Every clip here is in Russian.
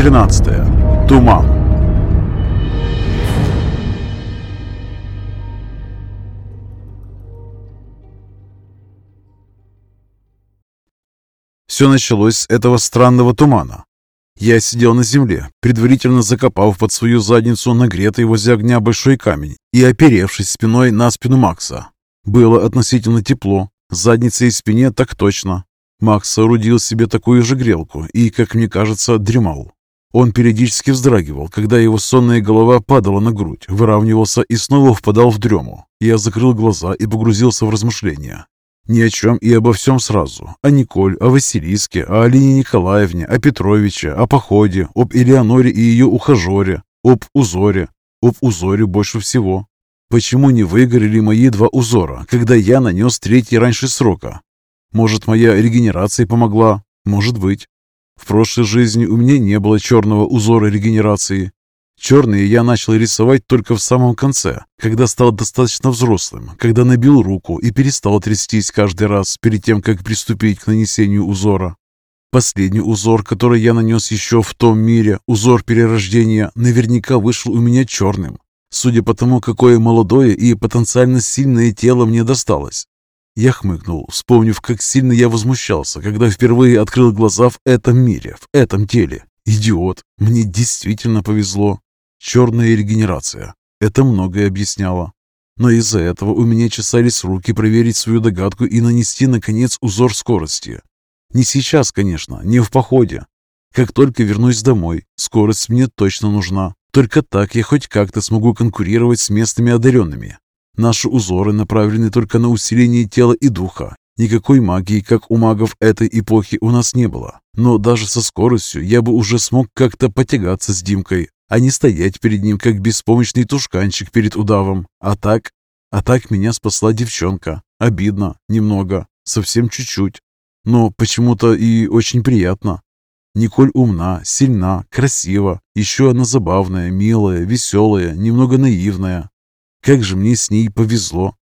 13. Туман. Все началось с этого странного тумана. Я сидел на земле, предварительно закопав под свою задницу нагретый возле огня большой камень и оперевшись спиной на спину Макса. Было относительно тепло, заднице и спине так точно. Макс соорудил себе такую же грелку и, как мне кажется, дремал. Он периодически вздрагивал, когда его сонная голова падала на грудь, выравнивался и снова впадал в дрему. Я закрыл глаза и погрузился в размышления. Ни о чем и обо всем сразу. О Николь, о Василиске, о Алине Николаевне, о Петровиче, о походе, об Элеоноре и ее ухажере, об узоре. Об узоре больше всего. Почему не выгорели мои два узора, когда я нанес третий раньше срока? Может, моя регенерация помогла? Может быть. В прошлой жизни у меня не было черного узора регенерации. Черные я начал рисовать только в самом конце, когда стал достаточно взрослым, когда набил руку и перестал трястись каждый раз перед тем, как приступить к нанесению узора. Последний узор, который я нанес еще в том мире, узор перерождения, наверняка вышел у меня черным, судя по тому, какое молодое и потенциально сильное тело мне досталось. Я хмыкнул, вспомнив, как сильно я возмущался, когда впервые открыл глаза в этом мире, в этом теле. Идиот, мне действительно повезло. Черная регенерация. Это многое объясняло. Но из-за этого у меня чесались руки проверить свою догадку и нанести, наконец, узор скорости. Не сейчас, конечно, не в походе. Как только вернусь домой, скорость мне точно нужна. Только так я хоть как-то смогу конкурировать с местными одаренными. Наши узоры направлены только на усиление тела и духа. Никакой магии, как у магов этой эпохи, у нас не было. Но даже со скоростью я бы уже смог как-то потягаться с Димкой, а не стоять перед ним, как беспомощный тушканчик перед удавом. А так... А так меня спасла девчонка. Обидно, немного, совсем чуть-чуть. Но почему-то и очень приятно. Николь умна, сильна, красива. Еще она забавная, милая, веселая, немного наивная. Как же мне с ней повезло.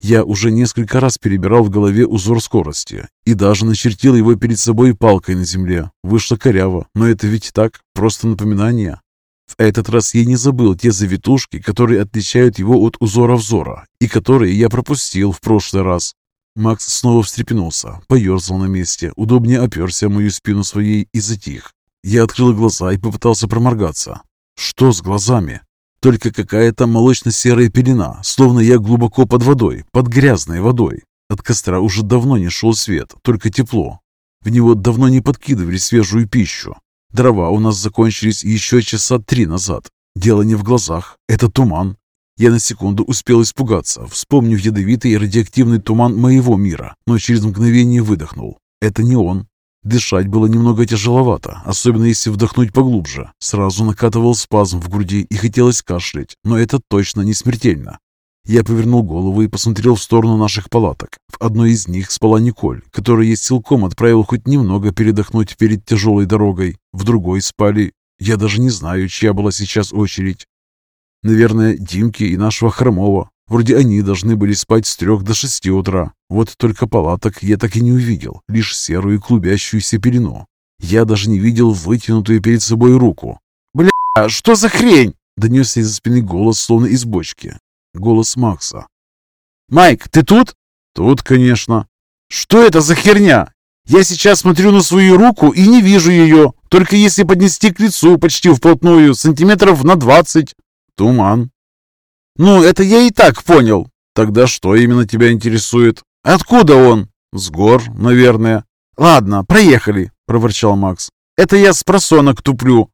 Я уже несколько раз перебирал в голове узор скорости и даже начертил его перед собой палкой на земле. Вышло коряво, но это ведь так, просто напоминание. В этот раз я не забыл те завитушки, которые отличают его от узора взора и которые я пропустил в прошлый раз. Макс снова встрепенулся, поерзал на месте, удобнее оперся мою спину своей и затих. Я открыл глаза и попытался проморгаться. Что с глазами? Только какая-то молочно-серая пелена, словно я глубоко под водой, под грязной водой. От костра уже давно не шел свет, только тепло. В него давно не подкидывали свежую пищу. Дрова у нас закончились еще часа три назад. Дело не в глазах, это туман. Я на секунду успел испугаться, вспомнив ядовитый и радиоактивный туман моего мира, но через мгновение выдохнул. Это не он. Дышать было немного тяжеловато, особенно если вдохнуть поглубже. Сразу накатывал спазм в груди и хотелось кашлять, но это точно не смертельно. Я повернул голову и посмотрел в сторону наших палаток. В одной из них спала Николь, которую я силком отправил хоть немного передохнуть перед тяжелой дорогой. В другой спали... Я даже не знаю, чья была сейчас очередь. Наверное, Димки и нашего Хромова. Вроде они должны были спать с трех до шести утра. Вот только палаток я так и не увидел, лишь серую клубящуюся пелену. Я даже не видел вытянутую перед собой руку. «Бля, что за хрень?» Донесся из-за спины голос, словно из бочки. Голос Макса. «Майк, ты тут?» «Тут, конечно». «Что это за херня? Я сейчас смотрю на свою руку и не вижу ее, только если поднести к лицу почти вплотную, сантиметров на двадцать». «Туман», «Ну, это я и так понял». «Тогда что именно тебя интересует?» «Откуда он?» «С гор, наверное». «Ладно, проехали», — проворчал Макс. «Это я с просонок туплю».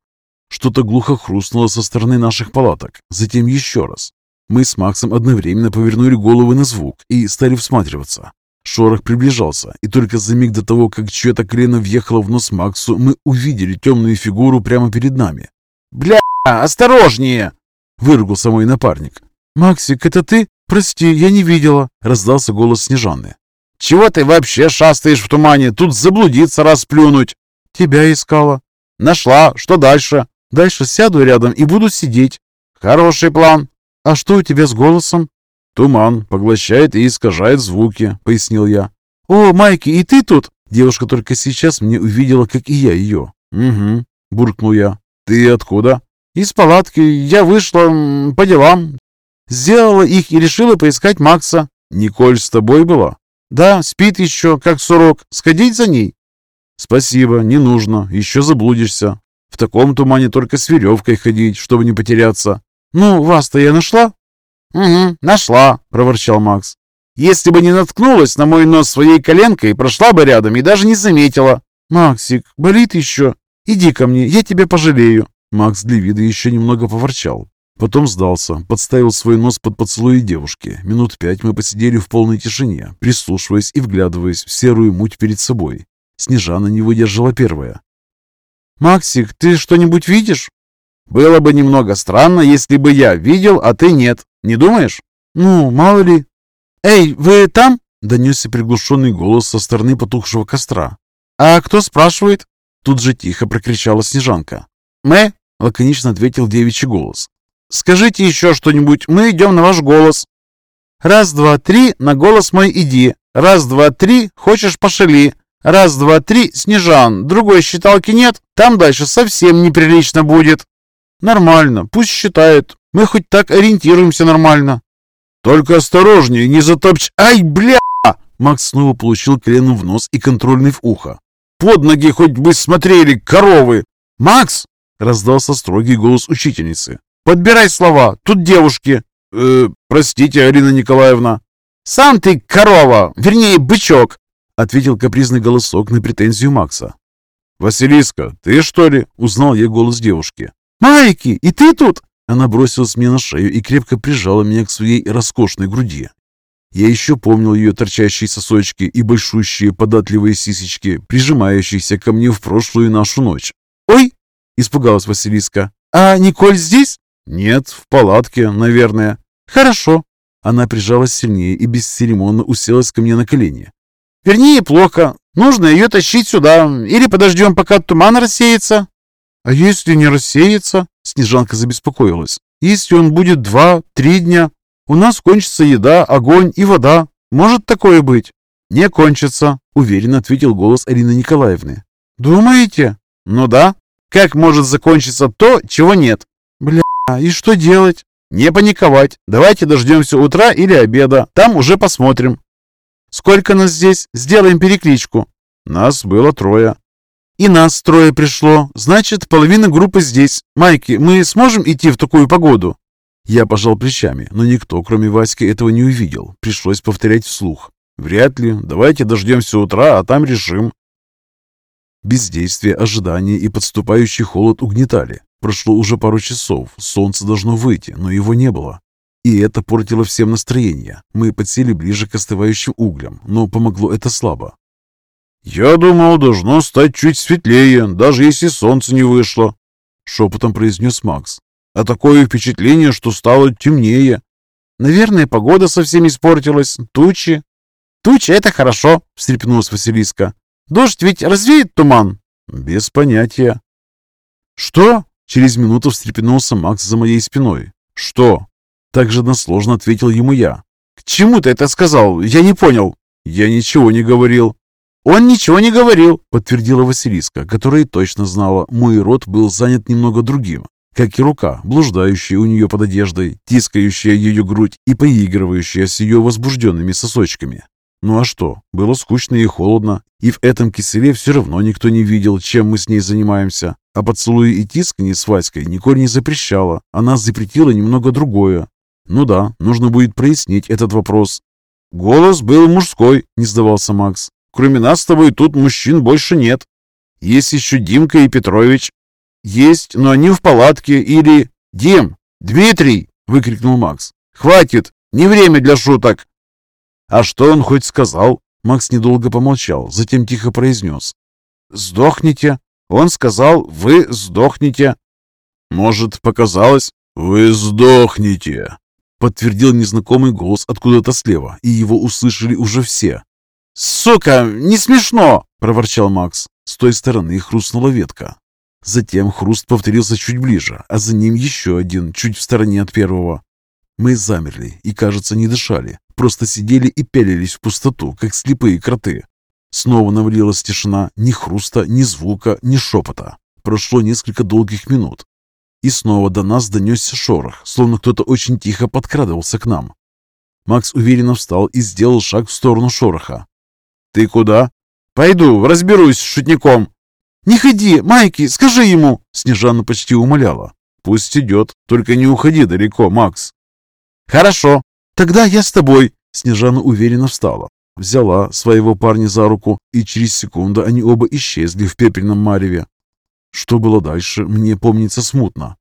Что-то глухо хрустнуло со стороны наших палаток, затем еще раз. Мы с Максом одновременно повернули головы на звук и стали всматриваться. Шорох приближался, и только за миг до того, как чье-то колено въехало в нос Максу, мы увидели темную фигуру прямо перед нами. «Бля, осторожнее!» — выругался мой напарник. «Максик, это ты? Прости, я не видела», — раздался голос Снежаны. «Чего ты вообще шастаешь в тумане? Тут заблудиться расплюнуть!» «Тебя искала». «Нашла. Что дальше?» «Дальше сяду рядом и буду сидеть». «Хороший план». «А что у тебя с голосом?» «Туман поглощает и искажает звуки», — пояснил я. «О, Майки, и ты тут?» Девушка только сейчас мне увидела, как и я ее. «Угу». — буркнул я. «Ты откуда?» «Из палатки. Я вышла по делам. Сделала их и решила поискать Макса». «Николь с тобой была?» «Да, спит еще, как сурок. Сходить за ней?» «Спасибо, не нужно. Еще заблудишься. В таком тумане только с веревкой ходить, чтобы не потеряться». «Ну, вас-то я нашла?» «Угу, нашла», — проворчал Макс. «Если бы не наткнулась на мой нос своей коленкой, прошла бы рядом и даже не заметила». «Максик, болит еще? Иди ко мне, я тебя пожалею». Макс для вида еще немного поворчал. Потом сдался, подставил свой нос под поцелуи девушки. Минут пять мы посидели в полной тишине, прислушиваясь и вглядываясь в серую муть перед собой. Снежана не выдержала первая. «Максик, ты что-нибудь видишь?» «Было бы немного странно, если бы я видел, а ты нет. Не думаешь?» «Ну, мало ли». «Эй, вы там?» — донесся приглушенный голос со стороны потухшего костра. «А кто спрашивает?» Тут же тихо прокричала Снежанка. «Мы?» — лаконично ответил девичий голос. «Скажите еще что-нибудь, мы идем на ваш голос». «Раз, два, три, на голос мой иди. Раз, два, три, хочешь пошали. Раз, два, три, Снежан, другой считалки нет, там дальше совсем неприлично будет». «Нормально, пусть считает. Мы хоть так ориентируемся нормально». «Только осторожнее, не затопчь... Ай, бля!» Макс снова получил коленом в нос и контрольный в ухо. «Под ноги хоть бы смотрели, коровы!» «Макс!» — раздался строгий голос учительницы. «Подбирай слова, тут девушки!» «Э, простите, Арина Николаевна!» «Сам ты корова, вернее, бычок!» — ответил капризный голосок на претензию Макса. «Василиска, ты что ли?» — узнал я голос девушки. «Майки, и ты тут?» Она бросилась мне на шею и крепко прижала меня к своей роскошной груди. Я еще помнил ее торчащие сосочки и большущие податливые сисечки, прижимающиеся ко мне в прошлую нашу ночь. «Ой!» — испугалась Василиска. «А Николь здесь?» «Нет, в палатке, наверное». «Хорошо». Она прижалась сильнее и бесцеремонно уселась ко мне на колени. «Вернее, плохо. Нужно ее тащить сюда. Или подождем, пока туман рассеется». «А если не рассеется?» Снежанка забеспокоилась. «Если он будет два-три дня, у нас кончится еда, огонь и вода. Может такое быть?» «Не кончится», — уверенно ответил голос Арины Николаевны. «Думаете?» «Ну да. Как может закончиться то, чего нет?» «Бля, и что делать?» «Не паниковать. Давайте дождемся утра или обеда. Там уже посмотрим». «Сколько нас здесь? Сделаем перекличку». «Нас было трое». «И нас трое пришло. Значит, половина группы здесь. Майки, мы сможем идти в такую погоду?» Я пожал плечами, но никто, кроме Васьки, этого не увидел. Пришлось повторять вслух. «Вряд ли. Давайте дождемся утра, а там решим». Бездействие, ожидание и подступающий холод угнетали. Прошло уже пару часов, солнце должно выйти, но его не было. И это портило всем настроение. Мы подсели ближе к остывающим углям, но помогло это слабо. «Я думал, должно стать чуть светлее, даже если солнце не вышло», — шепотом произнес Макс. «А такое впечатление, что стало темнее». «Наверное, погода совсем испортилась. Тучи». «Тучи — это хорошо», — встрепенулась Василиска. «Дождь ведь развеет туман». «Без понятия». «Что?» — через минуту встрепенулся Макс за моей спиной. «Что?» — так же односложно ответил ему я. «К чему ты это сказал? Я не понял». «Я ничего не говорил». «Он ничего не говорил», — подтвердила Василиска, которая точно знала, мой рот был занят немного другим, как и рука, блуждающая у нее под одеждой, тискающая ее грудь и поигрывающая с ее возбужденными сосочками. Ну а что, было скучно и холодно, и в этом киселе все равно никто не видел, чем мы с ней занимаемся. А поцелуи и тисканье с Васькой Николь не запрещала, она запретила немного другое. Ну да, нужно будет прояснить этот вопрос. «Голос был мужской», — не сдавался Макс. Кроме нас с тобой тут мужчин больше нет. Есть еще Димка и Петрович. Есть, но они в палатке или... Дим! Дмитрий!» — выкрикнул Макс. «Хватит! Не время для шуток!» «А что он хоть сказал?» Макс недолго помолчал, затем тихо произнес. «Сдохните!» Он сказал, «Вы сдохнете!» «Может, показалось?» «Вы сдохнете!» Подтвердил незнакомый голос откуда-то слева, и его услышали уже все. «Сука, не смешно!» – проворчал Макс. С той стороны хрустнула ветка. Затем хруст повторился чуть ближе, а за ним еще один, чуть в стороне от первого. Мы замерли и, кажется, не дышали, просто сидели и пялились в пустоту, как слепые кроты. Снова навалилась тишина, ни хруста, ни звука, ни шепота. Прошло несколько долгих минут. И снова до нас донесся шорох, словно кто-то очень тихо подкрадывался к нам. Макс уверенно встал и сделал шаг в сторону шороха. «Ты куда?» «Пойду, разберусь с шутником». «Не ходи, Майки, скажи ему!» Снежана почти умоляла. «Пусть идет, только не уходи далеко, Макс». «Хорошо, тогда я с тобой». Снежана уверенно встала, взяла своего парня за руку, и через секунду они оба исчезли в пепельном мареве. Что было дальше, мне помнится смутно.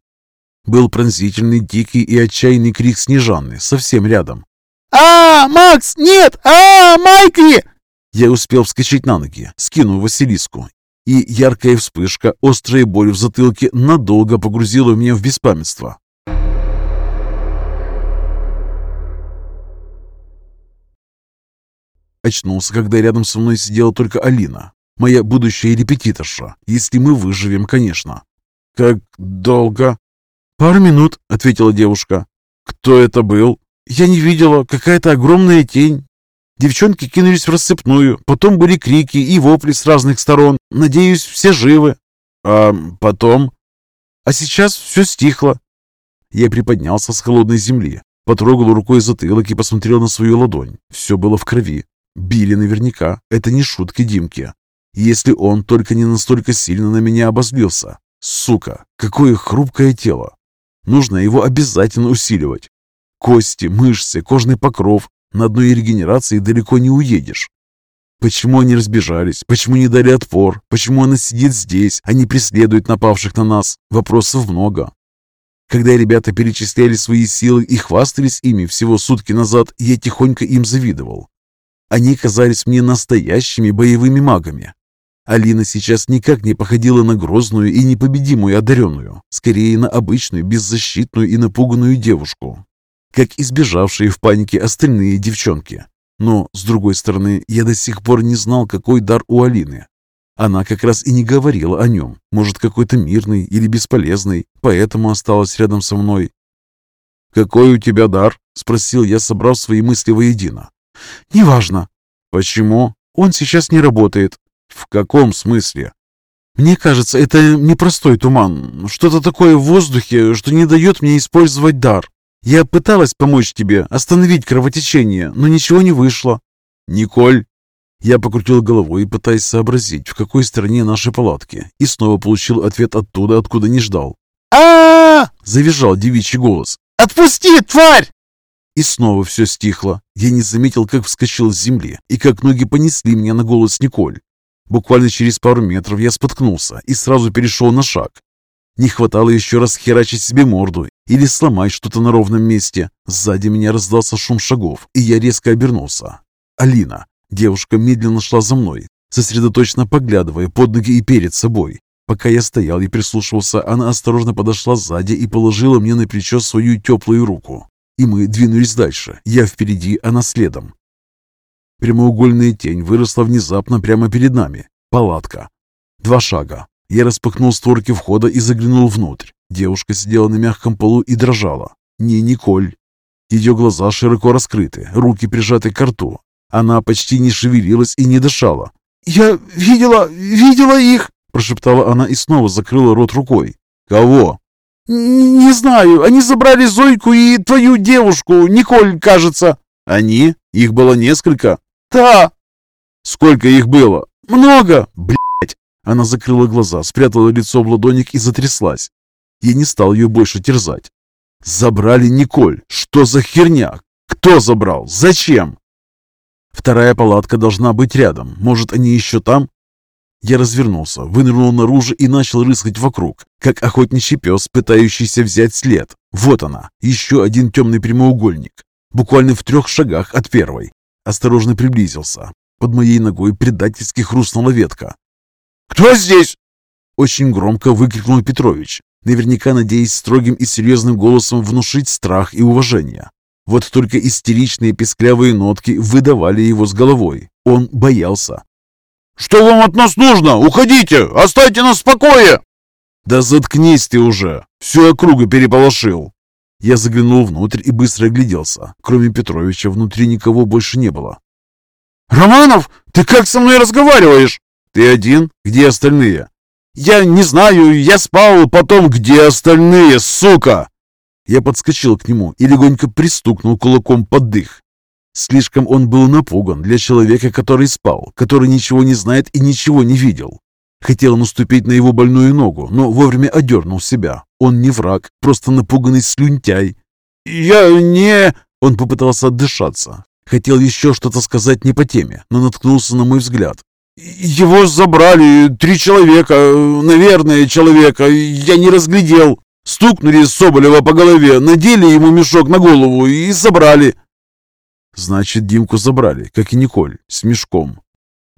Был пронзительный, дикий и отчаянный крик Снежаны совсем рядом. «А, Макс, нет! А, Майки!» Я успел вскочить на ноги, скинув Василиску, и яркая вспышка, острая боль в затылке надолго погрузила меня в беспамятство. Очнулся, когда рядом со мной сидела только Алина, моя будущая репетиторша, если мы выживем, конечно. «Как долго?» «Пару минут», — ответила девушка. «Кто это был?» «Я не видела. Какая-то огромная тень. Девчонки кинулись в рассыпную, потом были крики и вопли с разных сторон. Надеюсь, все живы». «А потом?» «А сейчас все стихло». Я приподнялся с холодной земли, потрогал рукой затылок и посмотрел на свою ладонь. Все было в крови. Били наверняка. Это не шутки Димки. Если он только не настолько сильно на меня обозлился. Сука, какое хрупкое тело. Нужно его обязательно усиливать. Кости, мышцы, кожный покров. На одной регенерации далеко не уедешь. Почему они разбежались? Почему не дали отпор? Почему она сидит здесь, а не преследует напавших на нас? Вопросов много. Когда ребята перечисляли свои силы и хвастались ими всего сутки назад, я тихонько им завидовал. Они казались мне настоящими боевыми магами. Алина сейчас никак не походила на грозную и непобедимую одаренную, скорее на обычную, беззащитную и напуганную девушку, как избежавшие в панике остальные девчонки. Но, с другой стороны, я до сих пор не знал, какой дар у Алины. Она как раз и не говорила о нем, может, какой-то мирный или бесполезный, поэтому осталась рядом со мной. «Какой у тебя дар?» – спросил я, собрав свои мысли воедино. «Неважно». «Почему?» «Он сейчас не работает. «В каком смысле?» «Мне кажется, это непростой туман. Что-то такое в воздухе, что не дает мне использовать дар. Я пыталась помочь тебе, остановить кровотечение, но ничего не вышло». «Николь?» Я покрутил головой, пытаясь сообразить, в какой стороне наши палатки, и снова получил ответ оттуда, откуда не ждал. а завизжал девичий голос. «Отпусти, тварь!» И снова все стихло. Я не заметил, как вскочил с земли, и как ноги понесли меня на голос Николь. Буквально через пару метров я споткнулся и сразу перешел на шаг. Не хватало еще раз херачить себе морду или сломать что-то на ровном месте. Сзади меня раздался шум шагов, и я резко обернулся. Алина. Девушка медленно шла за мной, сосредоточенно поглядывая под ноги и перед собой. Пока я стоял и прислушивался, она осторожно подошла сзади и положила мне на плечо свою теплую руку. И мы двинулись дальше. Я впереди, она следом. Прямоугольная тень выросла внезапно прямо перед нами. Палатка. Два шага. Я распахнул створки входа и заглянул внутрь. Девушка сидела на мягком полу и дрожала. Не Николь. Ее глаза широко раскрыты, руки прижаты к рту. Она почти не шевелилась и не дышала. «Я видела, видела их!» прошептала она и снова закрыла рот рукой. «Кого?» «Не знаю. Они забрали Зойку и твою девушку, Николь, кажется». «Они? Их было несколько?» «Да». «Сколько их было?» «Много». «Блядь!» Она закрыла глаза, спрятала лицо в ладоник и затряслась. Я не стал ее больше терзать. «Забрали Николь! Что за херня? Кто забрал? Зачем?» Вторая палатка должна быть рядом. Может, они еще там? Я развернулся, вынырнул наружу и начал рыскать вокруг, как охотничий пес, пытающийся взять след. Вот она, еще один темный прямоугольник, буквально в трех шагах от первой. Осторожно приблизился. Под моей ногой предательски хрустнула ветка. «Кто здесь?» Очень громко выкрикнул Петрович, наверняка надеясь строгим и серьезным голосом внушить страх и уважение. Вот только истеричные песклявые нотки выдавали его с головой. Он боялся. «Что вам от нас нужно? Уходите! Оставьте нас в покое!» «Да заткнись ты уже! Всю округу переполошил!» Я заглянул внутрь и быстро огляделся. Кроме Петровича внутри никого больше не было. «Романов, ты как со мной разговариваешь?» «Ты один? Где остальные?» Я не знаю, я спал, потом где остальные, сука?» Я подскочил к нему и легонько пристукнул кулаком под дых. Слишком он был напуган для человека, который спал, который ничего не знает и ничего не видел. Хотел наступить на его больную ногу, но вовремя одернул себя. Он не враг, просто напуганный слюнтяй. «Я не...» Он попытался отдышаться. Хотел еще что-то сказать не по теме, но наткнулся на мой взгляд. «Его забрали три человека, наверное, человека, я не разглядел». Стукнули Соболева по голове, надели ему мешок на голову и забрали. Значит, Димку забрали, как и Николь, с мешком.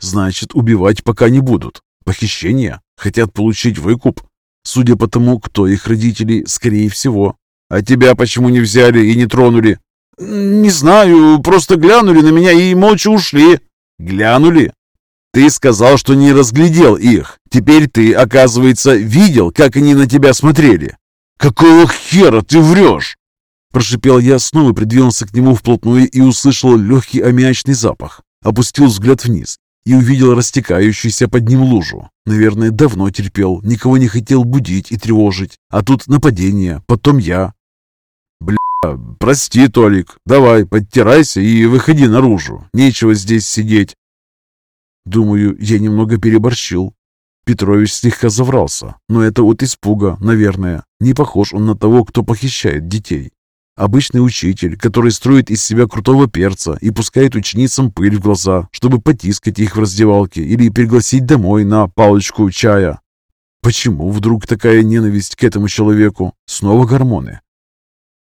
Значит, убивать пока не будут. Похищение? Хотят получить выкуп? Судя по тому, кто их родители, скорее всего. А тебя почему не взяли и не тронули? Не знаю, просто глянули на меня и молча ушли. Глянули? Ты сказал, что не разглядел их. Теперь ты, оказывается, видел, как они на тебя смотрели. «Какого хера ты врешь?» Прошипел я, снова придвинулся к нему вплотную и услышал легкий аммиачный запах. Опустил взгляд вниз и увидел растекающуюся под ним лужу. Наверное, давно терпел, никого не хотел будить и тревожить. А тут нападение, потом я. «Бля, прости, Толик, давай, подтирайся и выходи наружу. Нечего здесь сидеть». Думаю, я немного переборщил. Петрович слегка заврался, но это от испуга, наверное. Не похож он на того, кто похищает детей. Обычный учитель, который строит из себя крутого перца и пускает ученицам пыль в глаза, чтобы потискать их в раздевалке или пригласить домой на палочку чая. Почему вдруг такая ненависть к этому человеку? Снова гормоны.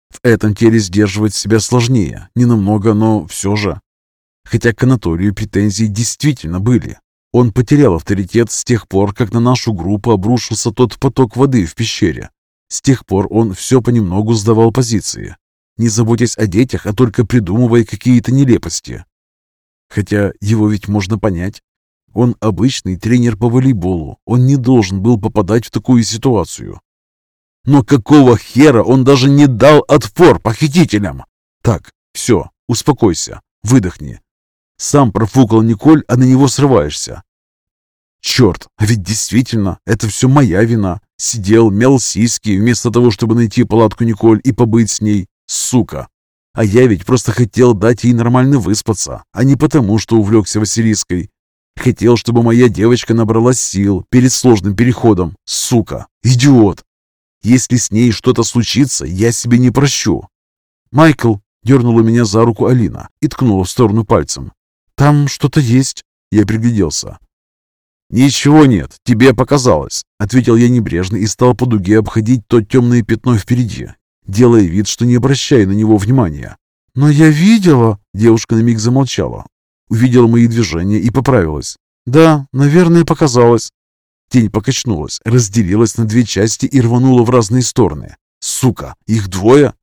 В этом теле сдерживать себя сложнее, не намного, но все же. Хотя к Анатолию претензии действительно были. Он потерял авторитет с тех пор, как на нашу группу обрушился тот поток воды в пещере. С тех пор он все понемногу сдавал позиции, не заботясь о детях, а только придумывая какие-то нелепости. Хотя его ведь можно понять. Он обычный тренер по волейболу, он не должен был попадать в такую ситуацию. Но какого хера он даже не дал отпор похитителям? Так, все, успокойся, выдохни, сам профукал Николь, а на него срываешься. Черт, а ведь действительно, это все моя вина. Сидел, мел сиськи, вместо того, чтобы найти палатку Николь и побыть с ней. Сука! А я ведь просто хотел дать ей нормально выспаться, а не потому, что увлекся Василиской. Хотел, чтобы моя девочка набралась сил перед сложным переходом. Сука! Идиот! Если с ней что-то случится, я себе не прощу. «Майкл!» — дернула меня за руку Алина и ткнула в сторону пальцем. «Там что-то есть?» Я пригляделся. «Ничего нет, тебе показалось», — ответил я небрежно и стал по дуге обходить то темное пятно впереди, делая вид, что не обращая на него внимания. «Но я видела...» — девушка на миг замолчала. Увидела мои движения и поправилась. «Да, наверное, показалось». Тень покачнулась, разделилась на две части и рванула в разные стороны. «Сука, их двое?»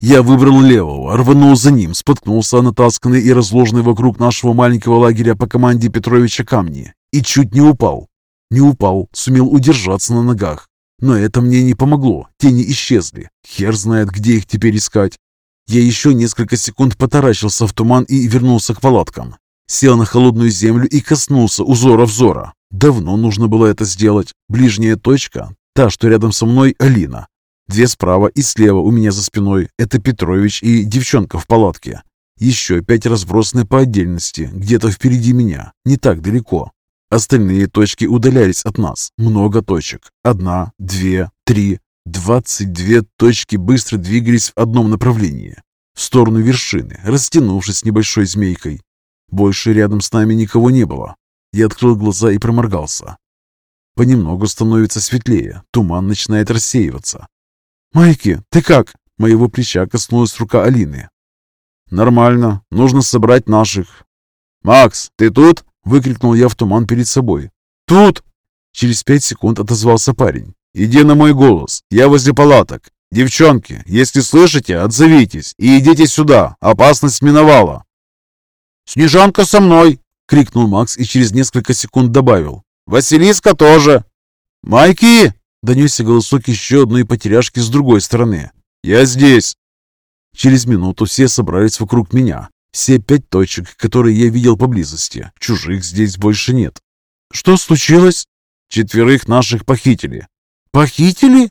Я выбрал левого, рванул за ним, споткнулся о натасканный и разложенный вокруг нашего маленького лагеря по команде Петровича камни и чуть не упал. Не упал, сумел удержаться на ногах. Но это мне не помогло, тени исчезли. Хер знает, где их теперь искать. Я еще несколько секунд потаращился в туман и вернулся к палаткам. Сел на холодную землю и коснулся узора взора. Давно нужно было это сделать. Ближняя точка, та, что рядом со мной, Алина. Две справа и слева у меня за спиной – это Петрович и девчонка в палатке. Еще пять разбросаны по отдельности, где-то впереди меня, не так далеко. Остальные точки удалялись от нас. Много точек. Одна, две, три. Двадцать две точки быстро двигались в одном направлении. В сторону вершины, растянувшись небольшой змейкой. Больше рядом с нами никого не было. Я открыл глаза и проморгался. Понемногу становится светлее, туман начинает рассеиваться. «Майки, ты как?» Моего плеча коснулась рука Алины. «Нормально. Нужно собрать наших». «Макс, ты тут?» — выкрикнул я в туман перед собой. «Тут!» Через пять секунд отозвался парень. «Иди на мой голос. Я возле палаток. Девчонки, если слышите, отзовитесь и идите сюда. Опасность миновала». «Снежанка со мной!» — крикнул Макс и через несколько секунд добавил. «Василиска тоже!» «Майки!» Донесся голосок еще одной потеряшки с другой стороны. «Я здесь!» Через минуту все собрались вокруг меня. Все пять точек, которые я видел поблизости. Чужих здесь больше нет. «Что случилось?» Четверых наших похитили. Похитили?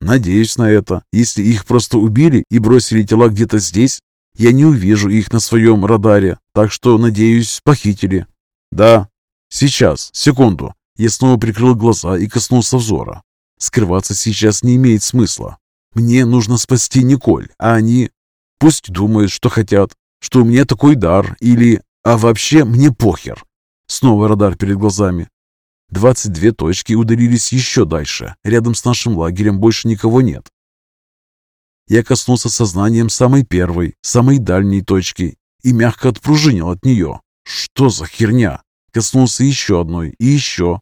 Надеюсь на это. Если их просто убили и бросили тела где-то здесь, я не увижу их на своем радаре, так что, надеюсь, похитили. Да, сейчас, секунду. Я снова прикрыл глаза и коснулся взора. Скрываться сейчас не имеет смысла. Мне нужно спасти Николь, а они... Пусть думают, что хотят, что у меня такой дар, или... А вообще мне похер. Снова радар перед глазами. 22 точки удалились еще дальше. Рядом с нашим лагерем больше никого нет. Я коснулся сознанием самой первой, самой дальней точки и мягко отпружинил от нее. Что за херня? Коснулся еще одной и еще.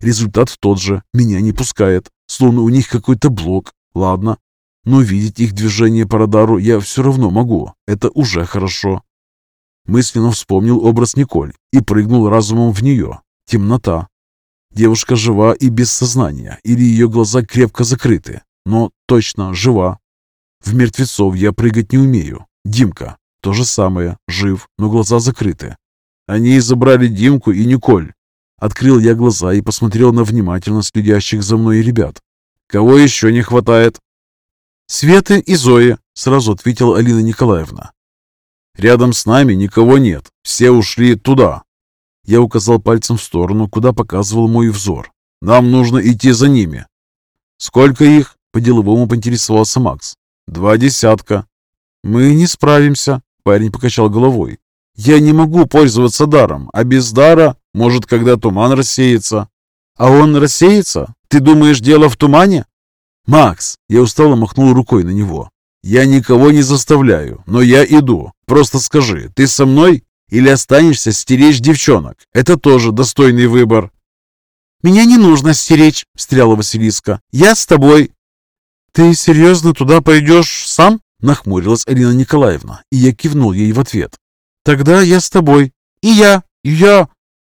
Результат тот же. Меня не пускает. Словно у них какой-то блок. Ладно. Но видеть их движение по радару я все равно могу. Это уже хорошо. Мысленно вспомнил образ Николь и прыгнул разумом в нее. Темнота. Девушка жива и без сознания, или ее глаза крепко закрыты, но точно жива. В мертвецов я прыгать не умею. Димка. То же самое. Жив, но глаза закрыты. Они забрали Димку и Николь. Открыл я глаза и посмотрел на внимательно следящих за мной ребят. Кого еще не хватает? Светы и Зои, сразу ответила Алина Николаевна. Рядом с нами никого нет. Все ушли туда. Я указал пальцем в сторону, куда показывал мой взор. Нам нужно идти за ними. Сколько их? По-деловому поинтересовался Макс. Два десятка. Мы не справимся, парень покачал головой. Я не могу пользоваться даром, а без дара, может, когда туман рассеется. А он рассеется? Ты думаешь, дело в тумане? Макс, я устало махнул рукой на него. Я никого не заставляю, но я иду. Просто скажи, ты со мной или останешься стеречь девчонок? Это тоже достойный выбор. «Меня не нужно стеречь», — встряла Василиска. «Я с тобой». «Ты серьезно туда пойдешь сам?» — нахмурилась Алина Николаевна, и я кивнул ей в ответ. «Тогда я с тобой». «И я». И «Я».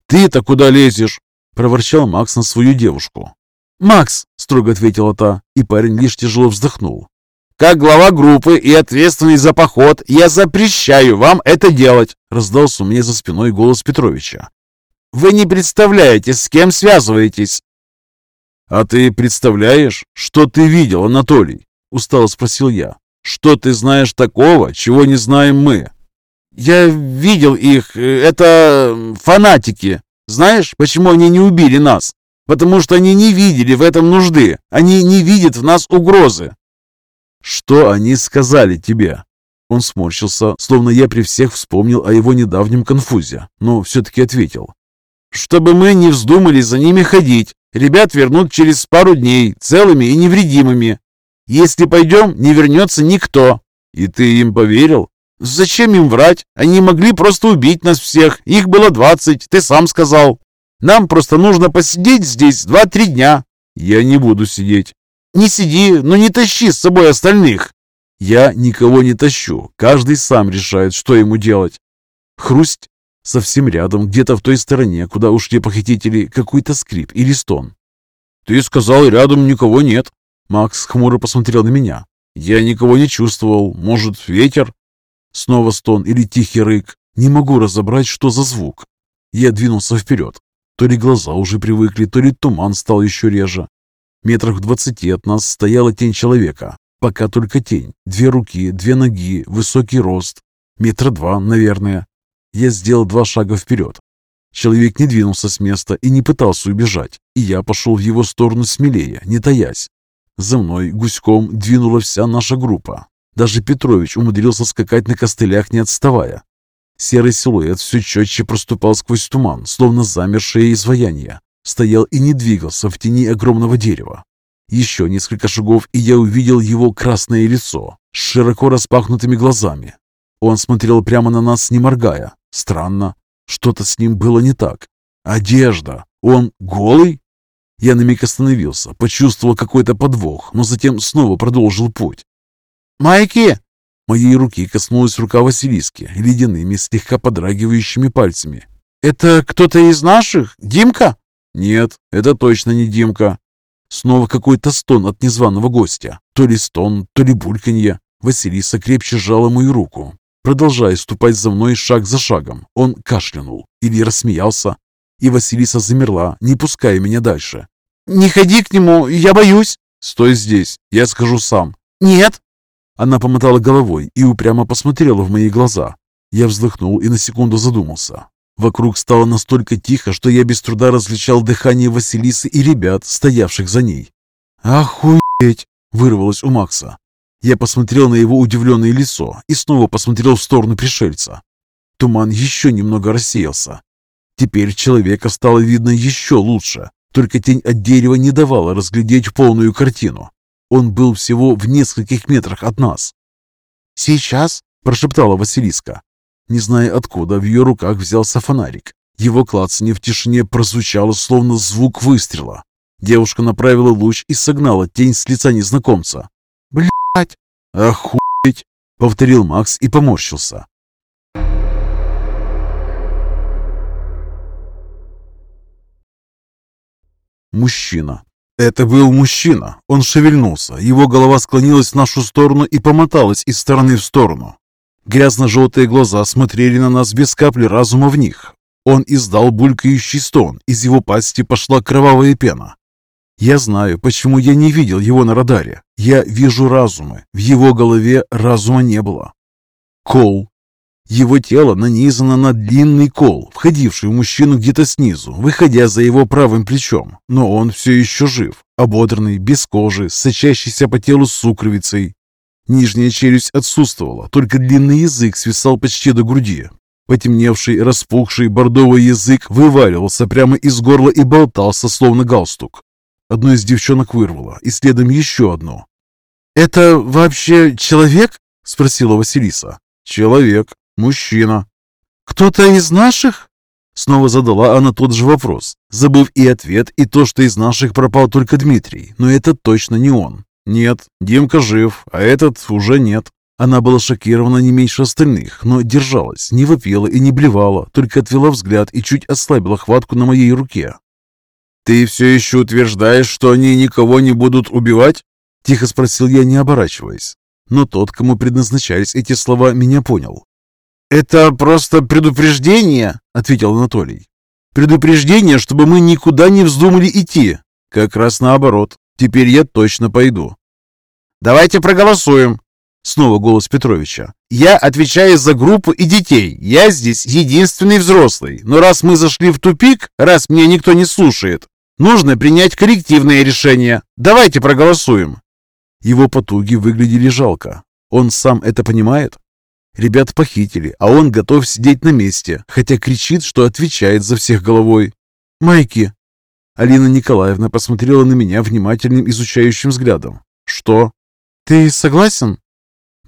«Ты-то куда лезешь?» — проворчал Макс на свою девушку. «Макс!» — строго ответила та, и парень лишь тяжело вздохнул. «Как глава группы и ответственный за поход, я запрещаю вам это делать!» — раздался у меня за спиной голос Петровича. «Вы не представляете, с кем связываетесь!» «А ты представляешь, что ты видел, Анатолий?» — устало спросил я. «Что ты знаешь такого, чего не знаем мы?» «Я видел их. Это фанатики. Знаешь, почему они не убили нас? Потому что они не видели в этом нужды. Они не видят в нас угрозы». «Что они сказали тебе?» Он сморщился, словно я при всех вспомнил о его недавнем конфузе, но все-таки ответил. «Чтобы мы не вздумали за ними ходить. Ребят вернут через пару дней, целыми и невредимыми. Если пойдем, не вернется никто». «И ты им поверил?» «Зачем им врать? Они могли просто убить нас всех. Их было двадцать, ты сам сказал. Нам просто нужно посидеть здесь два-три дня». «Я не буду сидеть». «Не сиди, но не тащи с собой остальных». «Я никого не тащу. Каждый сам решает, что ему делать». Хрусть. Совсем рядом, где-то в той стороне, куда ушли похитители, какой-то скрип или стон. «Ты сказал, рядом никого нет». Макс хмуро посмотрел на меня. «Я никого не чувствовал. Может, ветер?» Снова стон или тихий рык. Не могу разобрать, что за звук. Я двинулся вперед. То ли глаза уже привыкли, то ли туман стал еще реже. Метрах в двадцати от нас стояла тень человека. Пока только тень. Две руки, две ноги, высокий рост. Метра два, наверное. Я сделал два шага вперед. Человек не двинулся с места и не пытался убежать, и я пошел в его сторону смелее, не таясь. За мной гуськом двинула вся наша группа. Даже Петрович умудрился скакать на костылях, не отставая. Серый силуэт все четче проступал сквозь туман, словно замершее изваяние. Стоял и не двигался в тени огромного дерева. Еще несколько шагов, и я увидел его красное лицо с широко распахнутыми глазами. Он смотрел прямо на нас, не моргая. Странно, что-то с ним было не так. Одежда. Он голый? Я на миг остановился, почувствовал какой-то подвох, но затем снова продолжил путь. «Майки!» Моей руки коснулась рука Василиски ледяными, слегка подрагивающими пальцами. «Это кто-то из наших? Димка?» «Нет, это точно не Димка». Снова какой-то стон от незваного гостя. То ли стон, то ли бульканье. Василиса крепче сжала мою руку. Продолжая ступать за мной шаг за шагом, он кашлянул или рассмеялся. И Василиса замерла, не пуская меня дальше. «Не ходи к нему, я боюсь!» «Стой здесь, я скажу сам». «Нет!» Она помотала головой и упрямо посмотрела в мои глаза. Я вздохнул и на секунду задумался. Вокруг стало настолько тихо, что я без труда различал дыхание Василисы и ребят, стоявших за ней. «Охуеть!» — вырвалось у Макса. Я посмотрел на его удивленное лицо и снова посмотрел в сторону пришельца. Туман еще немного рассеялся. Теперь человека стало видно еще лучше, только тень от дерева не давала разглядеть полную картину. Он был всего в нескольких метрах от нас. «Сейчас?» – прошептала Василиска. Не зная откуда, в ее руках взялся фонарик. Его клацанье в тишине прозвучало, словно звук выстрела. Девушка направила луч и согнала тень с лица незнакомца. «Блядь!» «Охуеть!» — повторил Макс и поморщился. Мужчина. Это был мужчина. Он шевельнулся. Его голова склонилась в нашу сторону и помоталась из стороны в сторону. Грязно-желтые глаза смотрели на нас без капли разума в них. Он издал булькающий стон. Из его пасти пошла кровавая пена. Я знаю, почему я не видел его на радаре. Я вижу разумы. В его голове разума не было. Кол. Его тело нанизано на длинный кол, входивший в мужчину где-то снизу, выходя за его правым плечом. Но он все еще жив, ободранный, без кожи, сочащийся по телу сукровицей. Нижняя челюсть отсутствовала, только длинный язык свисал почти до груди. Потемневший, распухший бордовый язык вываливался прямо из горла и болтался, словно галстук. Одну из девчонок вырвало, и следом еще одну. «Это вообще человек?» — спросила Василиса. «Человек. Мужчина». «Кто-то из наших?» Снова задала она тот же вопрос, забыв и ответ, и то, что из наших пропал только Дмитрий, но это точно не он. Нет, Димка жив, а этот уже нет. Она была шокирована не меньше остальных, но держалась, не вопила и не блевала, только отвела взгляд и чуть ослабила хватку на моей руке. «Ты все еще утверждаешь, что они никого не будут убивать?» Тихо спросил я, не оборачиваясь. Но тот, кому предназначались эти слова, меня понял. «Это просто предупреждение», — ответил Анатолий. «Предупреждение, чтобы мы никуда не вздумали идти. Как раз наоборот. Теперь я точно пойду». «Давайте проголосуем», Снова голос Петровича. «Я отвечаю за группу и детей. Я здесь единственный взрослый. Но раз мы зашли в тупик, раз меня никто не слушает, нужно принять коллективное решение. Давайте проголосуем». Его потуги выглядели жалко. Он сам это понимает? Ребят похитили, а он готов сидеть на месте, хотя кричит, что отвечает за всех головой. «Майки!» Алина Николаевна посмотрела на меня внимательным изучающим взглядом. «Что?» «Ты согласен?»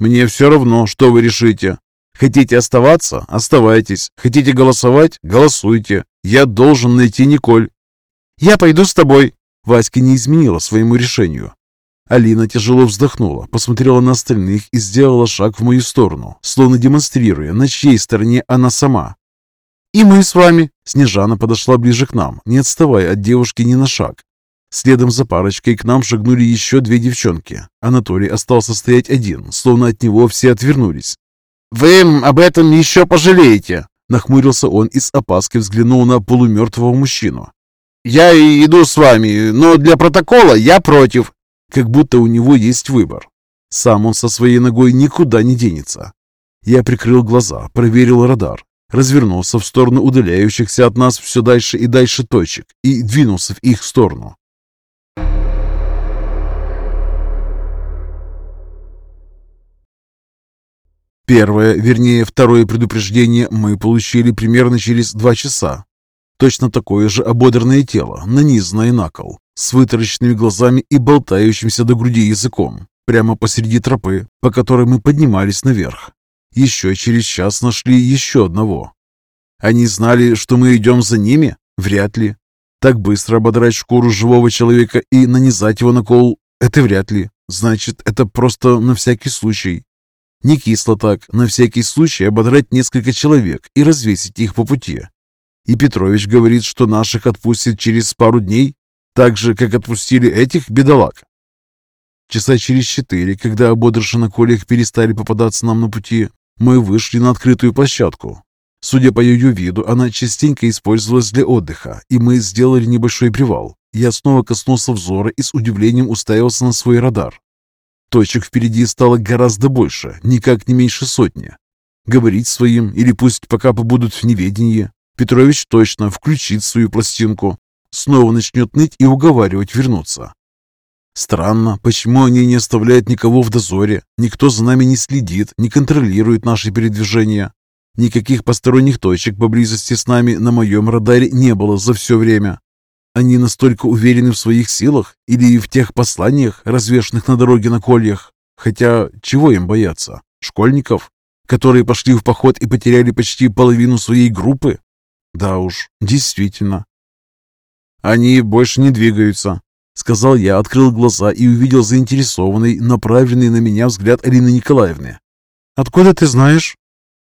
Мне все равно, что вы решите. Хотите оставаться? Оставайтесь. Хотите голосовать? Голосуйте. Я должен найти Николь. Я пойду с тобой. Васька не изменила своему решению. Алина тяжело вздохнула, посмотрела на остальных и сделала шаг в мою сторону, словно демонстрируя, на чьей стороне она сама. «И мы с вами!» Снежана подошла ближе к нам, не отставая от девушки ни на шаг. Следом за парочкой к нам шагнули еще две девчонки. Анатолий остался стоять один, словно от него все отвернулись. «Вы об этом еще пожалеете!» Нахмурился он и с опаской взглянул на полумертвого мужчину. «Я иду с вами, но для протокола я против!» Как будто у него есть выбор. Сам он со своей ногой никуда не денется. Я прикрыл глаза, проверил радар, развернулся в сторону удаляющихся от нас все дальше и дальше точек и двинулся в их сторону. Первое, вернее, второе предупреждение мы получили примерно через два часа. Точно такое же ободранное тело, нанизанное на кол, с вытаращенными глазами и болтающимся до груди языком, прямо посреди тропы, по которой мы поднимались наверх. Еще через час нашли еще одного. Они знали, что мы идем за ними? Вряд ли. Так быстро ободрать шкуру живого человека и нанизать его на кол – это вряд ли. Значит, это просто на всякий случай. Не кисло так, на всякий случай ободрать несколько человек и развесить их по пути. И Петрович говорит, что наших отпустят через пару дней, так же, как отпустили этих бедолаг. Часа через четыре, когда ободрыши на колях перестали попадаться нам на пути, мы вышли на открытую площадку. Судя по ее виду, она частенько использовалась для отдыха, и мы сделали небольшой привал. Я снова коснулся взора и с удивлением уставился на свой радар. Точек впереди стало гораздо больше, никак не меньше сотни. Говорить своим, или пусть пока побудут в неведении, Петрович точно включит свою пластинку, снова начнет ныть и уговаривать вернуться. Странно, почему они не оставляют никого в дозоре, никто за нами не следит, не контролирует наши передвижения. Никаких посторонних точек поблизости с нами на моем радаре не было за все время. Они настолько уверены в своих силах или в тех посланиях, развешанных на дороге на кольях? Хотя, чего им бояться? Школьников, которые пошли в поход и потеряли почти половину своей группы? Да уж, действительно. Они больше не двигаются, сказал я, открыл глаза и увидел заинтересованный, направленный на меня взгляд Алины Николаевны. «Откуда ты знаешь?»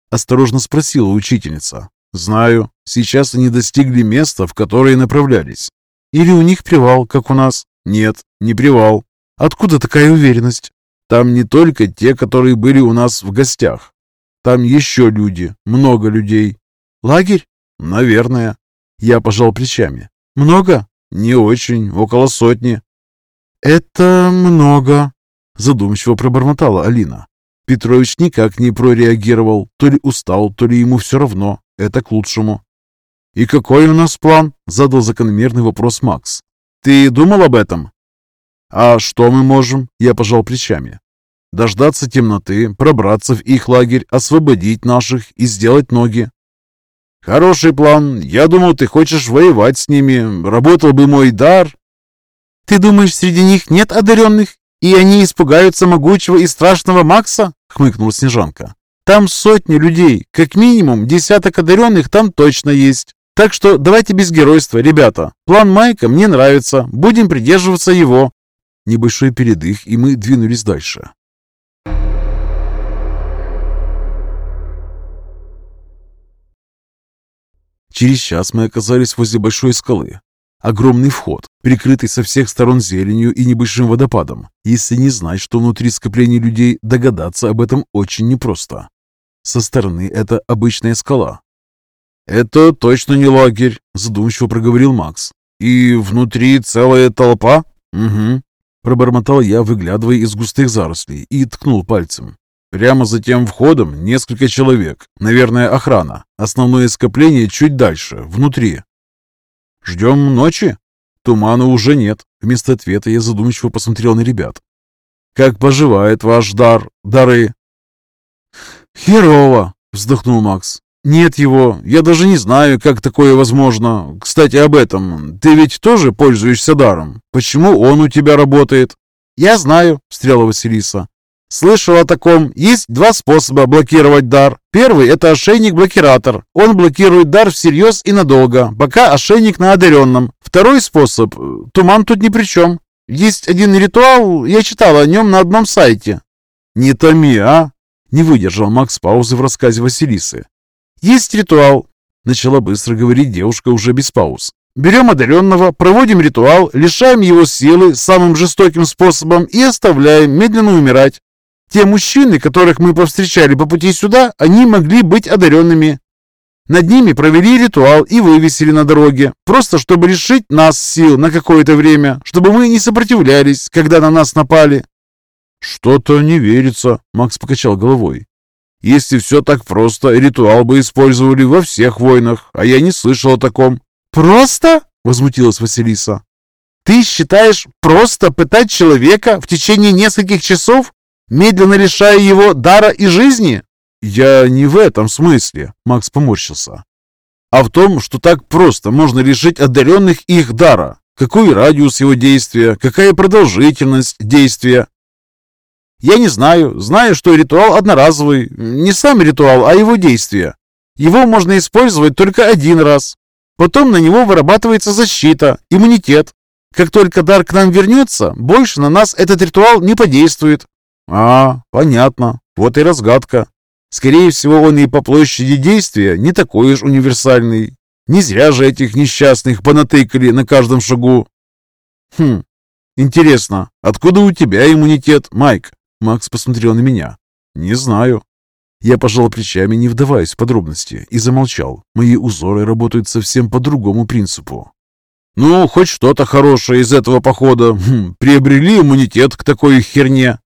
Осторожно спросила учительница. «Знаю. Сейчас они достигли места, в которое направлялись. Или у них привал, как у нас?» «Нет, не привал. Откуда такая уверенность?» «Там не только те, которые были у нас в гостях. Там еще люди, много людей». «Лагерь?» «Наверное». Я пожал плечами. «Много?» «Не очень, около сотни». «Это много», задумчиво пробормотала Алина. Петрович никак не прореагировал, то ли устал, то ли ему все равно. Это к лучшему. «И какой у нас план?» – задал закономерный вопрос Макс. «Ты думал об этом?» «А что мы можем?» – я пожал плечами. «Дождаться темноты, пробраться в их лагерь, освободить наших и сделать ноги». «Хороший план. Я думал, ты хочешь воевать с ними. Работал бы мой дар». «Ты думаешь, среди них нет одаренных, и они испугаются могучего и страшного Макса?» — хмыкнула Снежанка. «Там сотни людей, как минимум десяток одаренных там точно есть. Так что давайте без геройства, ребята. План Майка мне нравится, будем придерживаться его». Небольшой передых, и мы двинулись дальше. Через час мы оказались возле большой скалы. Огромный вход, прикрытый со всех сторон зеленью и небольшим водопадом. Если не знать, что внутри скопления людей, догадаться об этом очень непросто. Со стороны это обычная скала. «Это точно не лагерь», — задумчиво проговорил Макс. «И внутри целая толпа?» «Угу», — пробормотал я, выглядывая из густых зарослей, и ткнул пальцем. Прямо за тем входом несколько человек, наверное, охрана. Основное скопление чуть дальше, внутри. «Ждем ночи?» Тумана уже нет. Вместо ответа я задумчиво посмотрел на ребят. «Как поживает ваш дар, дары?» «Херово!» — вздохнул Макс. «Нет его. Я даже не знаю, как такое возможно. Кстати, об этом. Ты ведь тоже пользуешься даром. Почему он у тебя работает?» «Я знаю», — встряла Василиса. Слышал о таком. Есть два способа блокировать дар. Первый – это ошейник-блокиратор. Он блокирует дар всерьез и надолго, пока ошейник на одаренном. Второй способ – туман тут ни при чем. Есть один ритуал, я читал о нем на одном сайте. «Не томи, а!» – не выдержал Макс паузы в рассказе Василисы. «Есть ритуал», – начала быстро говорить девушка уже без пауз. Берем одаренного, проводим ритуал, лишаем его силы самым жестоким способом и оставляем медленно умирать. Те мужчины, которых мы повстречали по пути сюда, они могли быть одаренными. Над ними провели ритуал и вывесили на дороге, просто чтобы решить нас сил на какое-то время, чтобы мы не сопротивлялись, когда на нас напали. «Что-то не верится», — Макс покачал головой. «Если все так просто, ритуал бы использовали во всех войнах, а я не слышал о таком». «Просто?» — возмутилась Василиса. «Ты считаешь просто пытать человека в течение нескольких часов медленно лишая его дара и жизни? Я не в этом смысле, Макс поморщился. А в том, что так просто можно лишить одаренных их дара. Какой радиус его действия, какая продолжительность действия. Я не знаю, знаю, что ритуал одноразовый. Не сам ритуал, а его действие. Его можно использовать только один раз. Потом на него вырабатывается защита, иммунитет. Как только дар к нам вернется, больше на нас этот ритуал не подействует. А, понятно. Вот и разгадка. Скорее всего, он и по площади действия не такой уж универсальный. Не зря же этих несчастных понатыкали на каждом шагу. Хм, интересно, откуда у тебя иммунитет, Майк? Макс посмотрел на меня. Не знаю. Я пожал плечами, не вдаваясь в подробности, и замолчал. Мои узоры работают совсем по другому принципу. «Ну, хоть что-то хорошее из этого похода. Хм, приобрели иммунитет к такой херне».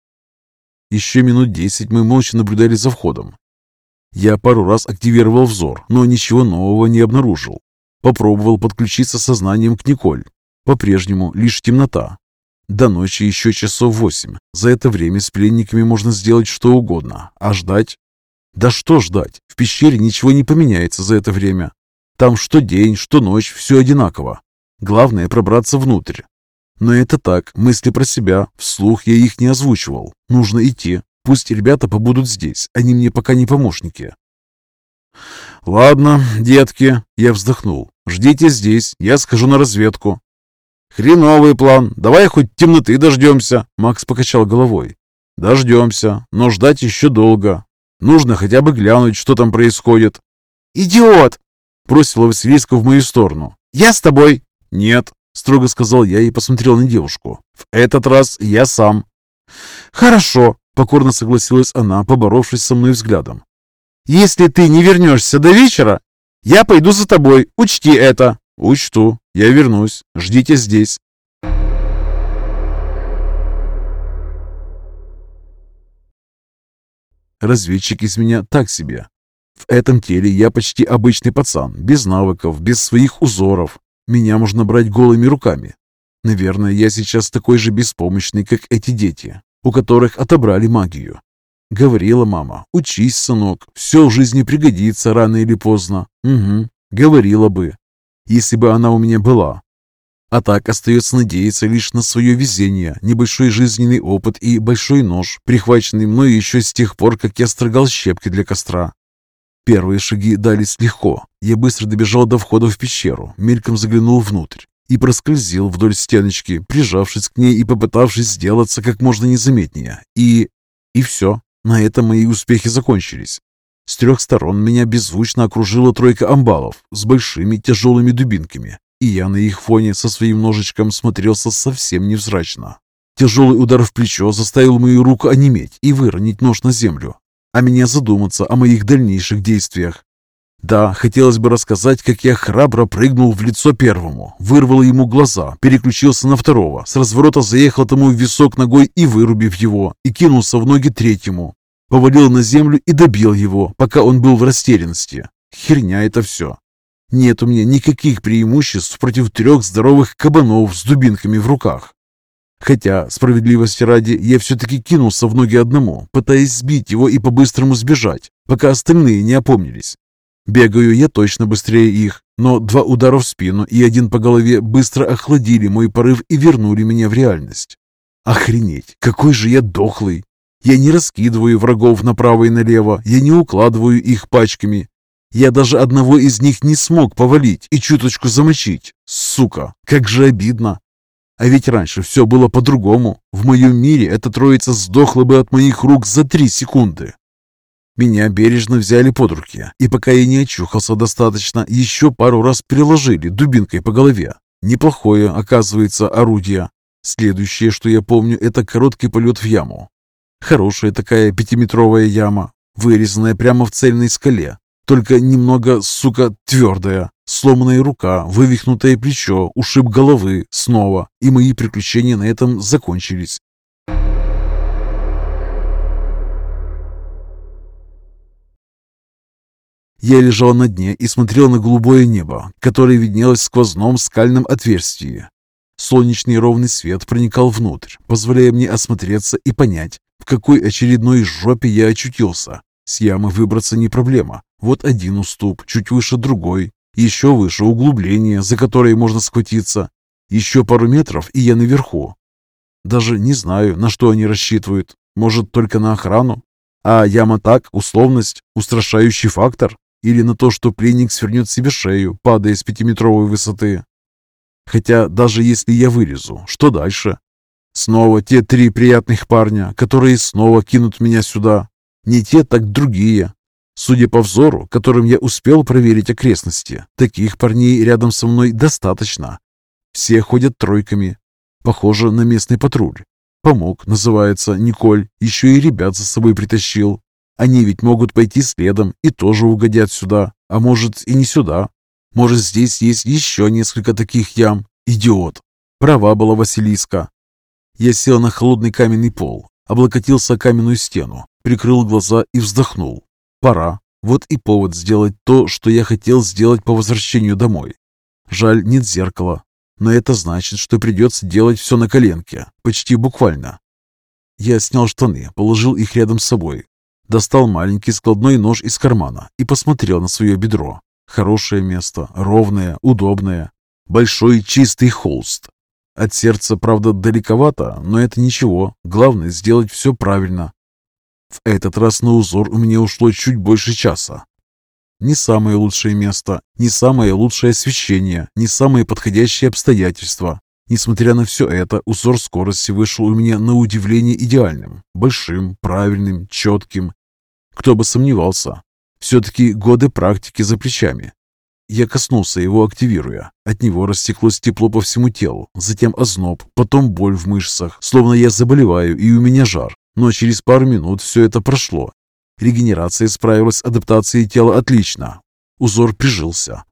Еще минут десять мы молча наблюдали за входом. Я пару раз активировал взор, но ничего нового не обнаружил. Попробовал подключиться сознанием к Николь. По-прежнему лишь темнота. До ночи еще часов восемь. За это время с пленниками можно сделать что угодно. А ждать? Да что ждать? В пещере ничего не поменяется за это время. Там что день, что ночь, все одинаково. Главное пробраться внутрь. Но это так, мысли про себя, вслух я их не озвучивал. Нужно идти. Пусть ребята побудут здесь, они мне пока не помощники. «Ладно, детки», — я вздохнул. «Ждите здесь, я схожу на разведку». «Хреновый план. Давай хоть темноты дождемся», — Макс покачал головой. «Дождемся, но ждать еще долго. Нужно хотя бы глянуть, что там происходит». «Идиот!» — бросила Василиска в мою сторону. «Я с тобой!» «Нет», — строго сказал я и посмотрел на девушку. «В этот раз я сам». «Хорошо», — покорно согласилась она, поборовшись со мной взглядом. «Если ты не вернешься до вечера, я пойду за тобой, учти это». «Учту, я вернусь. Ждите здесь». Разведчик из меня так себе. В этом теле я почти обычный пацан, без навыков, без своих узоров. Меня можно брать голыми руками. Наверное, я сейчас такой же беспомощный, как эти дети, у которых отобрали магию. Говорила мама, учись, сынок, все в жизни пригодится рано или поздно. Угу, говорила бы, если бы она у меня была. А так остается надеяться лишь на свое везение, небольшой жизненный опыт и большой нож, прихваченный мной еще с тех пор, как я строгал щепки для костра. Первые шаги дались легко. Я быстро добежал до входа в пещеру, мельком заглянул внутрь и проскользил вдоль стеночки, прижавшись к ней и попытавшись сделаться как можно незаметнее. И... и все. На этом мои успехи закончились. С трех сторон меня беззвучно окружила тройка амбалов с большими тяжелыми дубинками, и я на их фоне со своим ножичком смотрелся совсем невзрачно. Тяжелый удар в плечо заставил мою руку онеметь и выронить нож на землю, а меня задуматься о моих дальнейших действиях. Да, хотелось бы рассказать, как я храбро прыгнул в лицо первому, вырвал ему глаза, переключился на второго, с разворота заехал тому в висок ногой и, вырубив его, и кинулся в ноги третьему. Повалил на землю и добил его, пока он был в растерянности. Херня это все. Нет у меня никаких преимуществ против трех здоровых кабанов с дубинками в руках. Хотя, справедливости ради, я все-таки кинулся в ноги одному, пытаясь сбить его и по-быстрому сбежать, пока остальные не опомнились. Бегаю я точно быстрее их, но два удара в спину и один по голове быстро охладили мой порыв и вернули меня в реальность. Охренеть, какой же я дохлый! Я не раскидываю врагов направо и налево, я не укладываю их пачками. Я даже одного из них не смог повалить и чуточку замочить. Сука, как же обидно! А ведь раньше все было по-другому. В моем мире эта троица сдохла бы от моих рук за три секунды. Меня бережно взяли под руки, и пока я не очухался достаточно, еще пару раз приложили дубинкой по голове. Неплохое, оказывается, орудие. Следующее, что я помню, это короткий полет в яму. Хорошая такая пятиметровая яма, вырезанная прямо в цельной скале, только немного, сука, твердая. Сломанная рука, вывихнутое плечо, ушиб головы, снова, и мои приключения на этом закончились. Я лежал на дне и смотрел на голубое небо, которое виднелось в сквозном скальном отверстии. Солнечный ровный свет проникал внутрь, позволяя мне осмотреться и понять, в какой очередной жопе я очутился. С ямы выбраться не проблема. Вот один уступ, чуть выше другой, еще выше углубление, за которое можно схватиться. Еще пару метров, и я наверху. Даже не знаю, на что они рассчитывают. Может, только на охрану? А яма так, условность, устрашающий фактор? или на то, что пленник свернет себе шею, падая с пятиметровой высоты. Хотя даже если я вылезу, что дальше? Снова те три приятных парня, которые снова кинут меня сюда. Не те, так другие. Судя по взору, которым я успел проверить окрестности, таких парней рядом со мной достаточно. Все ходят тройками. Похоже на местный патруль. Помог, называется, Николь. Еще и ребят за собой притащил. Они ведь могут пойти следом и тоже угодят сюда, а может и не сюда. Может, здесь есть еще несколько таких ям. Идиот. Права была Василиска. Я сел на холодный каменный пол, облокотился о каменную стену, прикрыл глаза и вздохнул. Пора. Вот и повод сделать то, что я хотел сделать по возвращению домой. Жаль, нет зеркала. Но это значит, что придется делать все на коленке, почти буквально. Я снял штаны, положил их рядом с собой, достал маленький складной нож из кармана и посмотрел на свое бедро. Хорошее место, ровное, удобное. Большой чистый холст. От сердца, правда, далековато, но это ничего. Главное сделать все правильно. В этот раз на узор у меня ушло чуть больше часа. Не самое лучшее место, не самое лучшее освещение, не самые подходящие обстоятельства. Несмотря на все это, узор скорости вышел у меня на удивление идеальным. Большим, правильным, четким. Кто бы сомневался. Все-таки годы практики за плечами. Я коснулся его, активируя. От него растеклось тепло по всему телу, затем озноб, потом боль в мышцах, словно я заболеваю и у меня жар. Но через пару минут все это прошло. Регенерация справилась с адаптацией тела отлично. Узор прижился.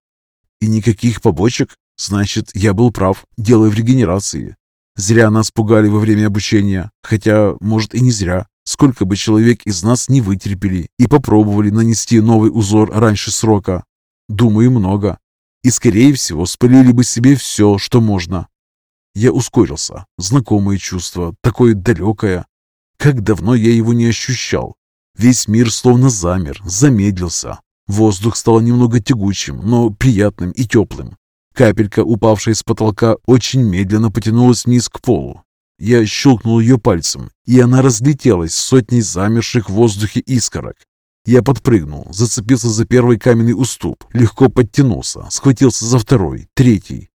И никаких побочек? Значит, я был прав, делая в регенерации. Зря нас пугали во время обучения. Хотя, может, и не зря. Сколько бы человек из нас не вытерпели и попробовали нанести новый узор раньше срока. Думаю, много. И, скорее всего, спалили бы себе все, что можно. Я ускорился. Знакомое чувство, такое далекое, как давно я его не ощущал. Весь мир словно замер, замедлился. Воздух стал немного тягучим, но приятным и теплым. Капелька, упавшая с потолка, очень медленно потянулась вниз к полу. Я щелкнул ее пальцем, и она разлетелась сотней замерших в воздухе искорок. Я подпрыгнул, зацепился за первый каменный уступ, легко подтянулся, схватился за второй, третий.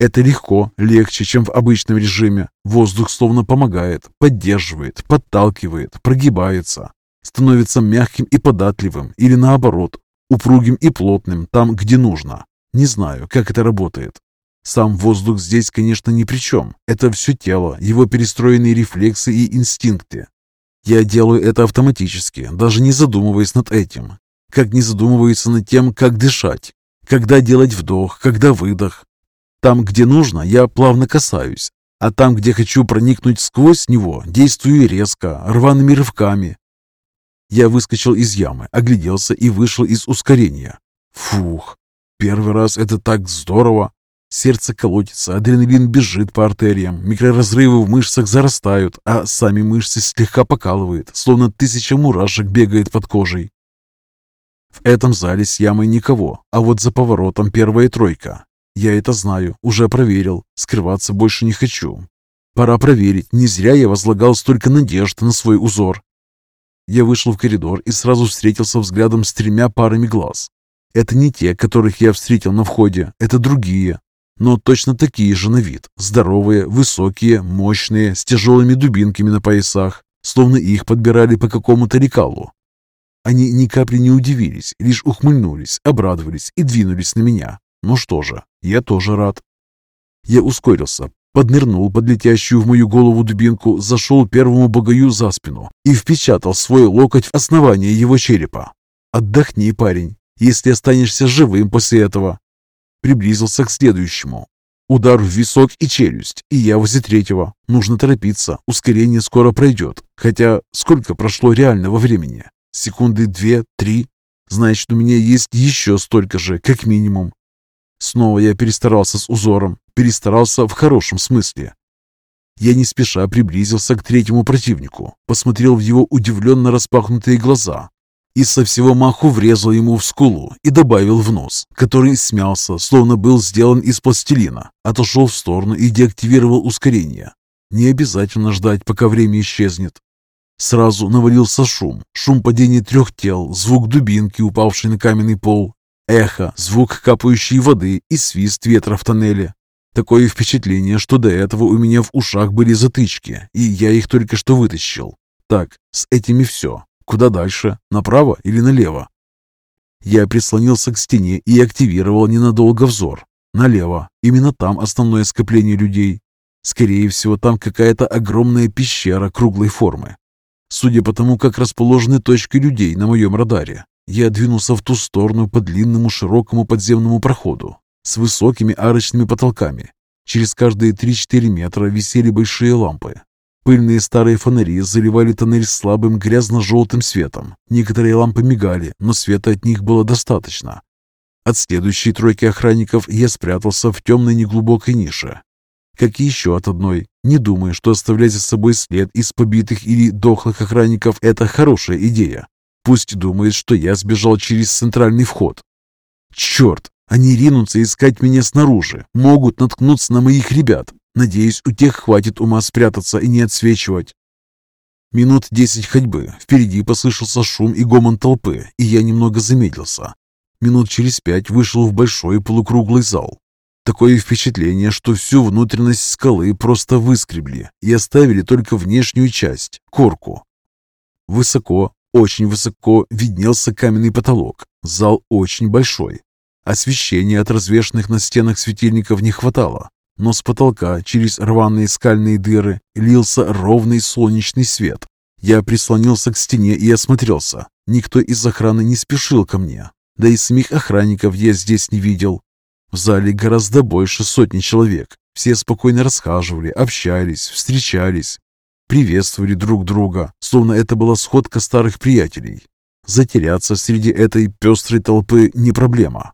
Это легко, легче, чем в обычном режиме. Воздух словно помогает, поддерживает, подталкивает, прогибается. Становится мягким и податливым, или наоборот, упругим и плотным там, где нужно. Не знаю, как это работает. Сам воздух здесь, конечно, ни при чем. Это все тело, его перестроенные рефлексы и инстинкты. Я делаю это автоматически, даже не задумываясь над этим. Как не задумывается над тем, как дышать. Когда делать вдох, когда выдох. Там, где нужно, я плавно касаюсь, а там, где хочу проникнуть сквозь него, действую резко, рваными рывками. Я выскочил из ямы, огляделся и вышел из ускорения. Фух, первый раз это так здорово. Сердце колотится, адреналин бежит по артериям, микроразрывы в мышцах зарастают, а сами мышцы слегка покалывают, словно тысяча мурашек бегает под кожей. В этом зале с ямой никого, а вот за поворотом первая тройка. Я это знаю, уже проверил. Скрываться больше не хочу. Пора проверить, не зря я возлагал столько надежд на свой узор. Я вышел в коридор и сразу встретился взглядом с тремя парами глаз. Это не те, которых я встретил на входе, это другие, но точно такие же на вид. Здоровые, высокие, мощные, с тяжелыми дубинками на поясах, словно их подбирали по какому-то лекалу. Они ни капли не удивились, лишь ухмыльнулись, обрадовались и двинулись на меня. Ну что же, я тоже рад. Я ускорился, поднырнул под летящую в мою голову дубинку, зашел первому богаю за спину и впечатал свой локоть в основание его черепа. «Отдохни, парень, если останешься живым после этого». Приблизился к следующему. Удар в висок и челюсть, и я возле третьего. Нужно торопиться, ускорение скоро пройдет. Хотя сколько прошло реального времени? Секунды две, три? Значит, у меня есть еще столько же, как минимум. Снова я перестарался с узором, перестарался в хорошем смысле. Я не спеша приблизился к третьему противнику, посмотрел в его удивленно распахнутые глаза и со всего маху врезал ему в скулу и добавил в нос, который смялся, словно был сделан из пластилина, отошел в сторону и деактивировал ускорение. Не обязательно ждать, пока время исчезнет. Сразу навалился шум, шум падения трех тел, звук дубинки, упавшей на каменный пол, Эхо, звук капающей воды и свист ветра в тоннеле. Такое впечатление, что до этого у меня в ушах были затычки, и я их только что вытащил. Так, с этими все. Куда дальше? Направо или налево? Я прислонился к стене и активировал ненадолго взор. Налево. Именно там основное скопление людей. Скорее всего, там какая-то огромная пещера круглой формы. Судя по тому, как расположены точки людей на моем радаре, я двинулся в ту сторону по длинному широкому подземному проходу с высокими арочными потолками. Через каждые 3-4 метра висели большие лампы. Пыльные старые фонари заливали тоннель слабым грязно-желтым светом. Некоторые лампы мигали, но света от них было достаточно. От следующей тройки охранников я спрятался в темной неглубокой нише. Как и еще от одной. Не думаю, что оставлять за собой след из побитых или дохлых охранников – это хорошая идея. Пусть думает, что я сбежал через центральный вход. Черт, они ринутся искать меня снаружи, могут наткнуться на моих ребят. Надеюсь, у тех хватит ума спрятаться и не отсвечивать. Минут десять ходьбы. Впереди послышался шум и гомон толпы, и я немного замедлился. Минут через пять вышел в большой полукруглый зал. Такое впечатление, что всю внутренность скалы просто выскребли и оставили только внешнюю часть, корку. Высоко, очень высоко виднелся каменный потолок. Зал очень большой. Освещения от развешанных на стенах светильников не хватало, но с потолка через рваные скальные дыры лился ровный солнечный свет. Я прислонился к стене и осмотрелся. Никто из охраны не спешил ко мне. Да и самих охранников я здесь не видел. В зале гораздо больше сотни человек. Все спокойно расхаживали, общались, встречались, приветствовали друг друга, словно это была сходка старых приятелей. Затеряться среди этой пестрой толпы не проблема.